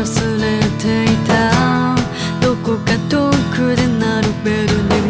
忘れていた。どこか遠くで鳴るベルに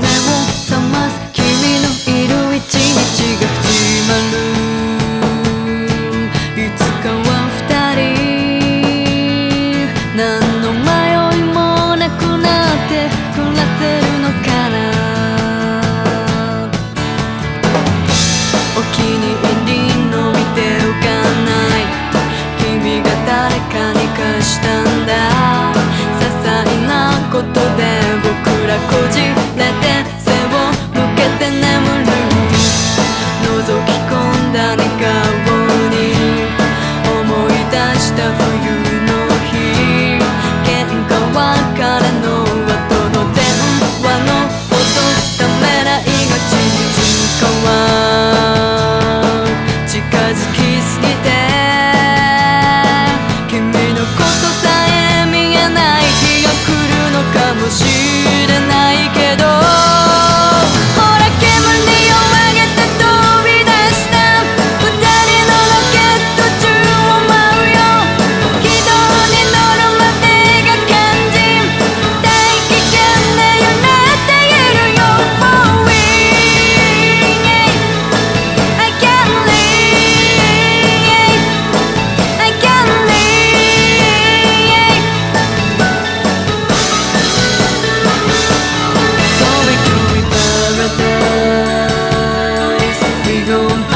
un